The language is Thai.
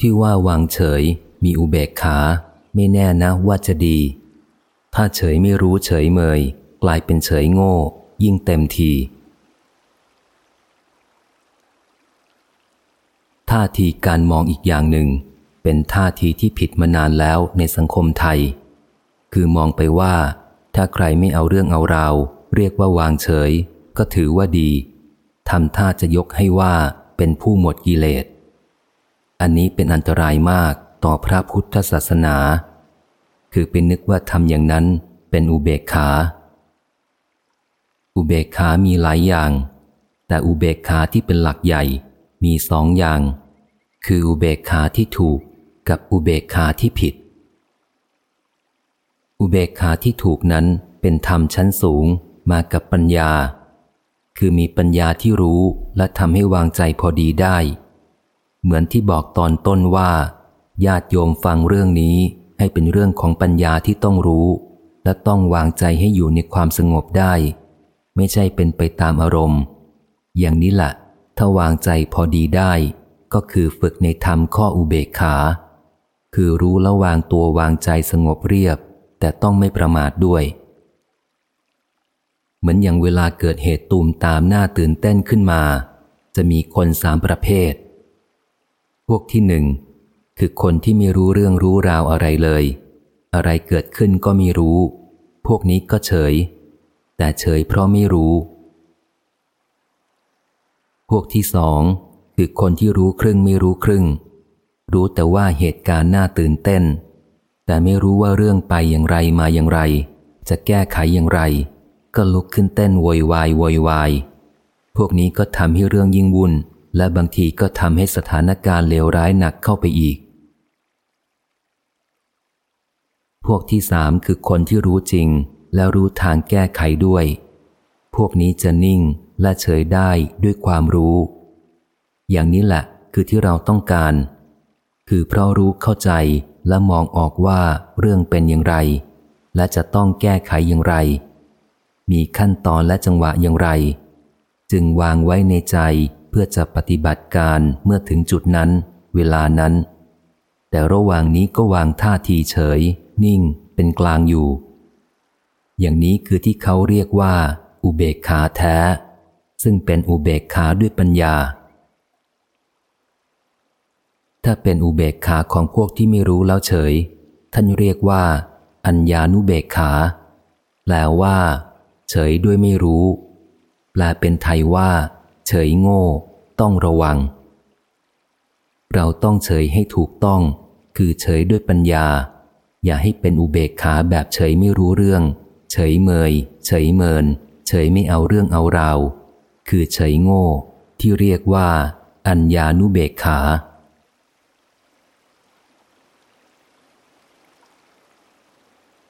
ที่ว่าวางเฉย มีอุเบกขา ไม่แน่นะว่าจะดี ถ้าเฉยไม่รู้เฉยเมย กลายเป็นเฉยโง่ ยิ่งเต็มทีท่าทีการมองอีกอย่างหนึ่ง เป็นท่าทีที่ผิดมานานแล้วในสังคมไทย คือมองไปว่า ถ้าใครไม่เอาเรื่องเอาราวเรียกว่าวางเฉย ก็ถือว่าดีทำท่าจะยกให้ว่าเป็นผู้หมดกิเลส อันนี้เป็นอันตรายมากต่อพระพุทธศาสนา คือเป็นนึกว่าทำอย่างนั้นเป็นอุเบกขา อุเบกขามีหลายอย่าง แต่อุเบกขาที่เป็นหลักใหญ่มีสองอย่าง คืออุเบกขาที่ถูกกับอุเบกขาที่ผิด อุเบกขาที่ถูกนั้นเป็นธรรมชั้นสูงมากับปัญญา คือมีปัญญาที่รู้และทำให้วางใจพอดีได้ เหมือนที่บอกตอนต้นว่า ญาติโยมฟังเรื่องนี้ให้เป็นเรื่องของปัญญาที่ต้องรู้ และต้องวางใจให้อยู่ในความสงบได้ ไม่ใช่เป็นไปตามอารมณ์ อย่างนี้แหละถ้าวางใจพอดีได้ ก็คือฝึกในธรรมข้ออุเบกขา คือรู้แล้วางตัววางใจสงบเรียบ แต่ต้องไม่ประมาทด้วย เหมือนอย่างเวลาเกิดเหตุตูมตามหน้าตื่นเต้นขึ้นมา จะมีคนสามประเภท วกที่หนึ่งคือคนที่ไม่รู้เรื่องรู้ราวอะไรเลย อะไรเกิดขึ้นก็ไม่รู้ พวกนี้ก็เฉย แต่เฉยเพราะไม่รู้ พวกที่สองคือคนที่รู้ครึ่งไม่รู้ครึ่ง รู้แต่ว่าเหตุการณ์น่าตื่นเต้น แต่ไม่รู้ว่าเรื่องไปอย่างไรมาอย่างไร จะแก้ไขอย่างไร ก็ลุกขึ้นเต้นโวยวายโวยวาย พวกนี้ก็ทำให้เรื่องยิ่งวุ่น และบางทีก็ทำให้สถานการณ์เลวร้ายหนักเข้าไปอีก พวกที่สามคือคนที่รู้จริง แล้วรู้ทางแก้ไขด้วย พวกนี้จะนิ่งและเฉยได้ด้วยความรู้ อย่างนี้แหละคือที่เราต้องการ คือเพราะรู้เข้าใจและมองออกว่าเรื่องเป็นอย่างไร และจะต้องแก้ไขอย่างไร มีขั้นตอนและจังหวะอย่างไร จึงวางไว้ในใจ เพื่อจะปฏิบัติการเมื่อถึงจุดนั้น เวลานั้น แต่ระหว่างนี้ก็วางท่าทีเฉย นิ่ง เป็นกลางอยู่ อย่างนี้คือที่เขาเรียกว่า อุเบกขาแท้ ซึ่งเป็นอุเบกขาด้วยปัญญา ถ้าเป็นอุเบกขาของพวกที่ไม่รู้แล้วเฉย ท่านเรียกว่า อัญญานุเบกขา แปลว่า เฉยด้วยไม่รู้ แปลเป็นไทยว่า เฉยโง่ ต้องระวัง เราต้องเฉยให้ถูกต้อง คือเฉยด้วยปัญญา อย่าให้เป็นอุเบกขาแบบเฉยไม่รู้เรื่อง เฉยเมย เฉยเมิน เฉยไม่เอาเรื่องเอาราว คือเฉยโง่ ที่เรียกว่า อัญญานุเบกขา